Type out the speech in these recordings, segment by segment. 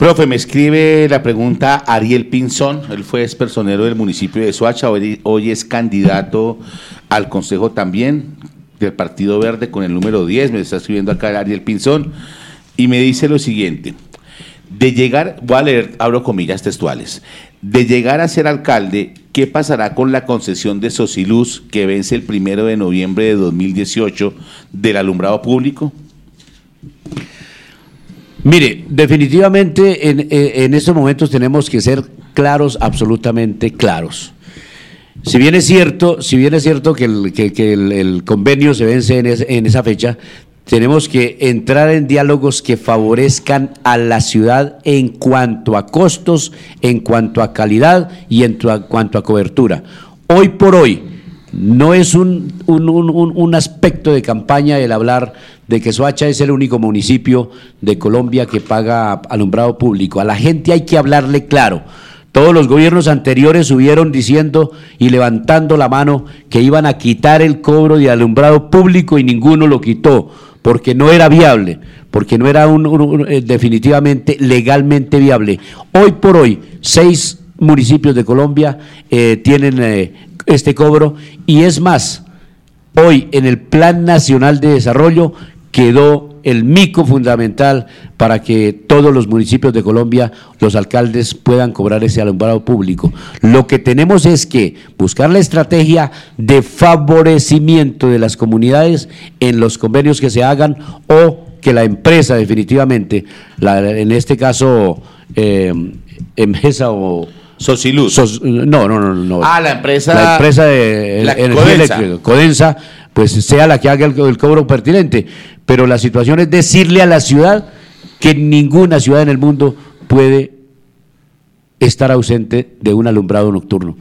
Profe, me escribe la pregunta Ariel Pinzón, él fue ex personero del municipio de Soacha, hoy, es candidato al consejo también del Partido Verde con el número 10, me está escribiendo acá Ariel Pinzón, y me dice lo siguiente, de llegar, voy a leer, abro comillas textuales, de llegar a ser alcalde, ¿qué pasará con la concesión de Sociluz que vence el primero de noviembre de 2018 del alumbrado público? Mire, definitivamente en, en estos momentos tenemos que ser claros, absolutamente claros. Si bien es cierto, si bien es cierto que el, que, el, convenio se vence en, es- en esa fecha, tenemos que entrar en diálogos que favorezcan a la ciudad en cuanto a costos, en cuanto a calidad y en cuanto a cobertura. Hoy por hoy no es un, un- un- un- aspecto de campaña el hablar de que Soacha es el único municipio de Colombia que paga alumbrado público. A la gente hay que hablarle claro. Todos los gobiernos anteriores subieron diciendo y levantando la mano que iban a quitar el cobro de alumbrado público y ninguno lo quitó, porque no era viable, porque no era un- eh, definitivamente legalmente viable. Hoy por hoy, seis municipios de Colombia eh, tienen eh, este cobro y es más, hoy en el Plan Nacional de Desarrollo quedó el mico fundamental para que todos los municipios de Colombia, los alcaldes puedan cobrar ese alumbrado público. Lo que tenemos es que buscar la estrategia de favorecimiento de las comunidades en los convenios que se hagan o que la empresa definitivamente, la- en este caso, eh, Emesa o... Sociluz. Sos- no, no, no, no. Ah, la empresa- La empresa de la energía Codensa. eléctrica, Codensa, pues sea la que haga el, el cobro pertinente. Pero la situación es decirle a la ciudad que ninguna ciudad en el mundo puede estar ausente de un alumbrado nocturno.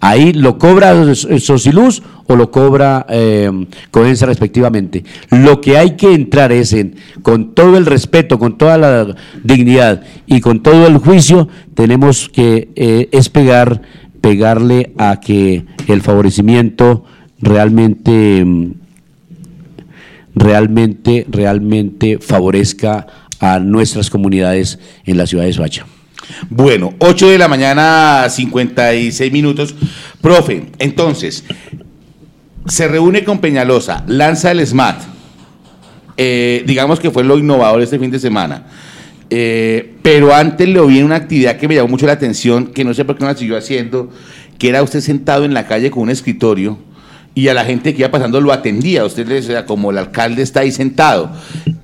Ahí lo cobra Sociluz o lo cobra eh, respectivamente. Lo que hay que entrar es en, con todo el respeto, con toda la dignidad y con todo el juicio, tenemos que eh, es pegar, pegarle a que el favorecimiento realmente, mm, realmente, realmente favorezca a nuestras comunidades en la ciudad de Soacha. Bueno, 8 de la mañana, 56 minutos. Profe, entonces, se reúne con Peñalosa, lanza el SMAT. Eh, digamos que fue lo innovador este fin de semana. Eh, pero antes le en una actividad que me llamó mucho la atención, que no sé por qué no la siguió haciendo, que era usted sentado en la calle con un escritorio y a la gente que iba pasando lo atendía. Usted le decía, como el alcalde está ahí sentado.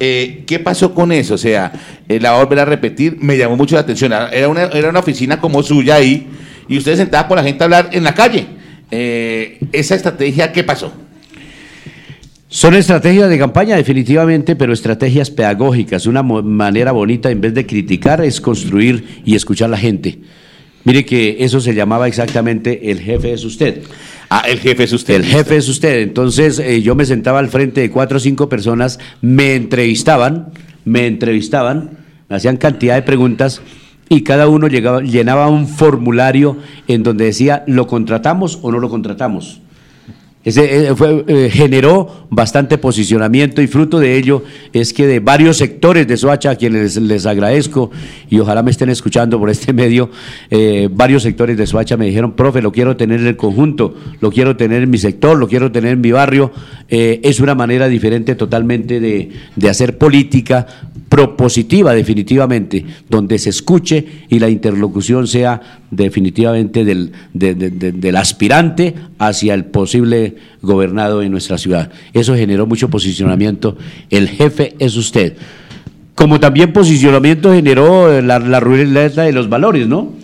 Eh, ¿Qué pasó con eso? O sea, eh, la voy a volver a repetir, me llamó mucho la atención. Era una, era una oficina como suya ahí y usted sentaba con la gente a hablar en la calle. Eh, esa estrategia, ¿qué pasó? Son estrategias de campaña, definitivamente, pero estrategias pedagógicas. Una manera bonita, en vez de criticar, es construir y escuchar a la gente. Mire que eso se llamaba exactamente el jefe es usted. Ah, el jefe es usted. El jefe es usted. Entonces eh, yo me sentaba al frente de cuatro o cinco personas, me entrevistaban, me entrevistaban, me hacían cantidad de preguntas y cada uno llegaba, llenaba un formulario en donde decía, ¿lo contratamos o no lo contratamos? Ese eh, fue, eh, generó bastante posicionamiento y fruto de ello es que de varios sectores de Soacha, a quienes les, agradezco y ojalá me estén escuchando por este medio, eh, varios sectores de Soacha me dijeron, profe, lo quiero tener en el conjunto, lo quiero tener en mi sector, lo quiero tener en mi barrio. Es una manera diferente totalmente de, de hacer política propositiva definitivamente, donde se escuche y la interlocución sea definitivamente del, de- de- de- del aspirante hacia el posible gobernado en nuestra ciudad. Eso generó mucho posicionamiento. El jefe es usted. Como también posicionamiento generó la, la ruleta de los valores, ¿no?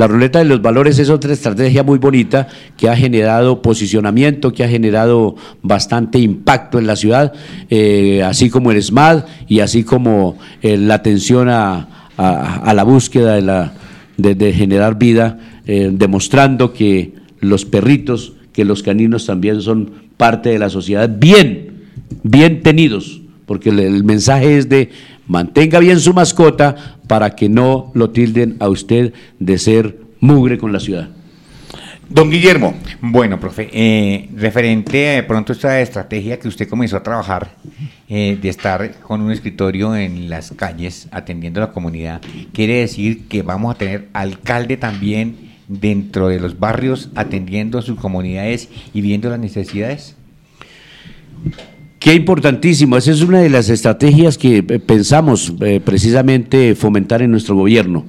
La ruleta de los valores es otra estrategia muy bonita que ha generado posicionamiento, que ha generado bastante impacto en la ciudad, eh, así como el SMAD y así como eh, la atención a, la búsqueda de, generar vida, eh, demostrando que los perritos, que los caninos también son parte de la sociedad, bien, bien tenidos, porque el mensaje es de mantenga bien su mascota para que no lo tilden a usted de ser mugre con la ciudad. Don Guillermo. Bueno, profe, eh, referente de pronto a esta estrategia que usted comenzó a trabajar, eh, de estar con un escritorio en las calles atendiendo a la comunidad, ¿quiere decir que vamos a tener alcalde también dentro de los barrios atendiendo a sus comunidades y viendo las necesidades? Qué importantísimo, esa es una de las estrategias que eh, pensamos precisamente fomentar en nuestro gobierno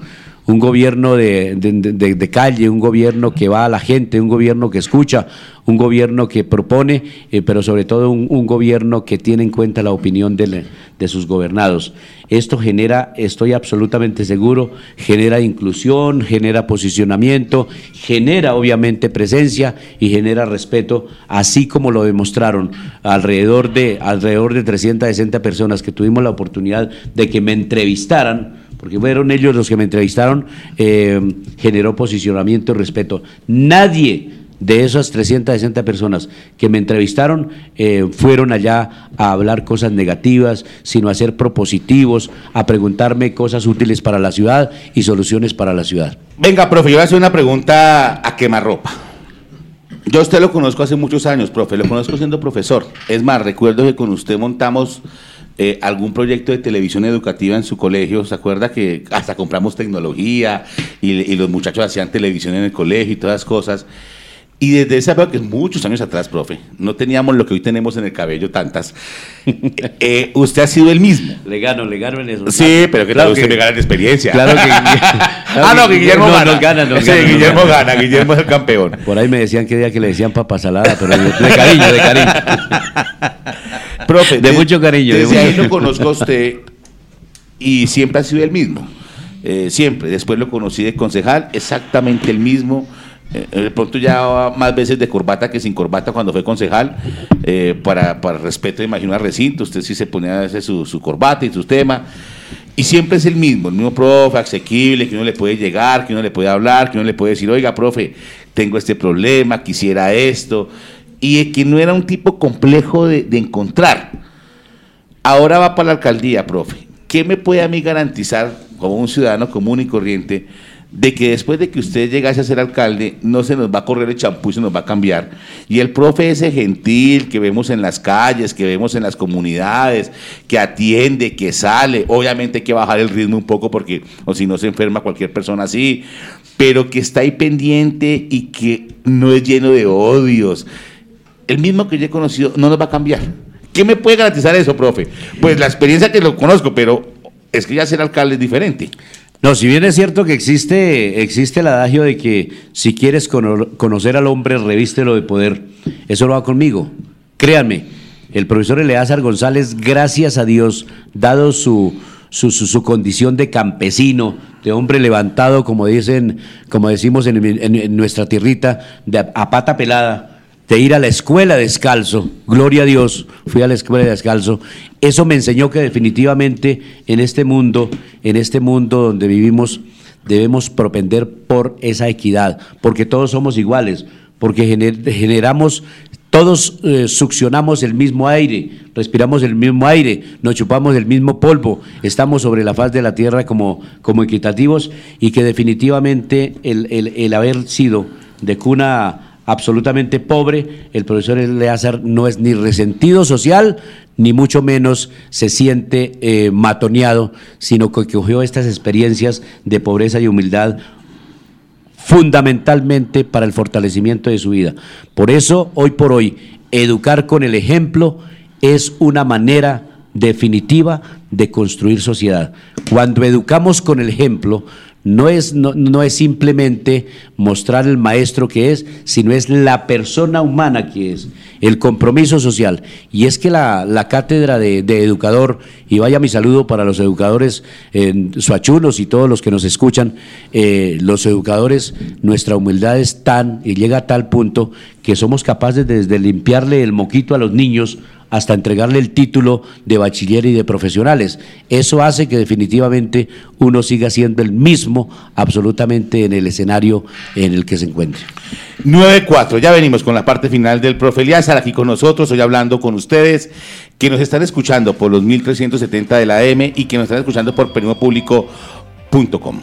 un gobierno de, calle, un gobierno que va a la gente, un gobierno que escucha, un gobierno que propone, eh, pero sobre todo un, gobierno que tiene en cuenta la opinión de, sus gobernados. Esto genera, estoy absolutamente seguro, genera inclusión, genera posicionamiento, genera obviamente presencia y genera respeto, así como lo demostraron alrededor de, alrededor de 360 personas que tuvimos la oportunidad de que me entrevistaran porque fueron ellos los que me entrevistaron, eh, generó posicionamiento y respeto. Nadie de esas 360 personas que me entrevistaron eh, fueron allá a hablar cosas negativas, sino a ser propositivos, a preguntarme cosas útiles para la ciudad y soluciones para la ciudad. Venga, profe, yo voy a hacer una pregunta a quemarropa. Yo usted lo conozco hace muchos años, profe, lo conozco siendo profesor. Es más, recuerdo que con usted montamos eh, algún proyecto de televisión educativa en su colegio. ¿Se acuerda que hasta compramos tecnología y, los muchachos hacían televisión en el colegio y todas las cosas? Y desde esa época, que es muchos años atrás, profe, no teníamos lo que hoy tenemos en el cabello tantas. Eh, usted ha sido el mismo. Le gano, le gano en eso. Sí, pero que claro usted me gana en experiencia. Claro que. ah, no, que Guillermo gana. Nos gana, nos sí, Guillermo gana, Guillermo es el campeón. Por ahí me decían que día que le decían papa salada, pero de cariño, de cariño. Profe, de, mucho cariño. Desde ahí lo conozco a usted y siempre ha sido el mismo. Eh, siempre. Después lo conocí de concejal, exactamente el mismo. Eh, de pronto ya más veces de corbata que sin corbata cuando fue concejal, eh, para, para respeto, imagino, al recinto, usted sí se ponía a veces su, su corbata y sus temas, y siempre es el mismo, el mismo profe, asequible, que uno le puede llegar, que uno le puede hablar, que uno le puede decir, oiga, profe, tengo este problema, quisiera esto, y que no era un tipo complejo de, encontrar. Ahora va para la alcaldía, profe. ¿Qué me puede a mí garantizar, como un ciudadano común y corriente, de que después de que usted llegase a ser alcalde, no se nos va a correr el champú y se nos va a cambiar. Y el profe ese gentil que vemos en las calles, que vemos en las comunidades, que atiende, que sale, obviamente hay que bajar el ritmo un poco porque o si no se enferma cualquier persona así, pero que está ahí pendiente y que no es lleno de odios, el mismo que yo he conocido no nos va a cambiar. ¿Qué me puede garantizar eso, profe? Pues la experiencia que lo conozco, pero es que ya ser alcalde es diferente. No, si bien es cierto que existe, existe el adagio de que si quieres conocer al hombre, revístelo de poder. Eso lo va conmigo. Créanme, el profesor Eleazar González, gracias a Dios, dado su, su, condición de campesino, de hombre levantado, como dicen, como decimos en, en nuestra tierrita, de a pata pelada, de ir a la escuela descalzo, gloria a Dios, fui a la escuela descalzo, eso me enseñó que definitivamente en este mundo, en este mundo donde vivimos, debemos propender por esa equidad, porque todos somos iguales, porque generamos, todos eh, succionamos el mismo aire, respiramos el mismo aire, nos chupamos el mismo polvo, estamos sobre la faz de la tierra como, como equitativos y que definitivamente el, el haber sido de cuna absolutamente pobre, el profesor Eleazar no es ni resentido social, ni mucho menos se siente eh, matoneado, sino que cogió estas experiencias de pobreza y humildad fundamentalmente para el fortalecimiento de su vida. Por eso, hoy por hoy, educar con el ejemplo es una manera definitiva de construir sociedad. Cuando educamos con el ejemplo, no es, no, es simplemente mostrar el maestro que es, sino es la persona humana que es, el compromiso social. Y es que la, cátedra de, educador, y vaya mi saludo para los educadores en Suachulos y todos los que nos escuchan, eh, los educadores, nuestra humildad es tan y llega a tal punto que somos capaces de, desde limpiarle el moquito a los niños hasta entregarle el título de bachiller y de profesionales. Eso hace que definitivamente uno siga siendo el mismo absolutamente en el escenario en el que se encuentre. 9-4, ya venimos con la parte final del profe Eliazar aquí con nosotros, hoy hablando con ustedes, que nos están escuchando por los 1370 de la M y que nos están escuchando por periodopúblico.com.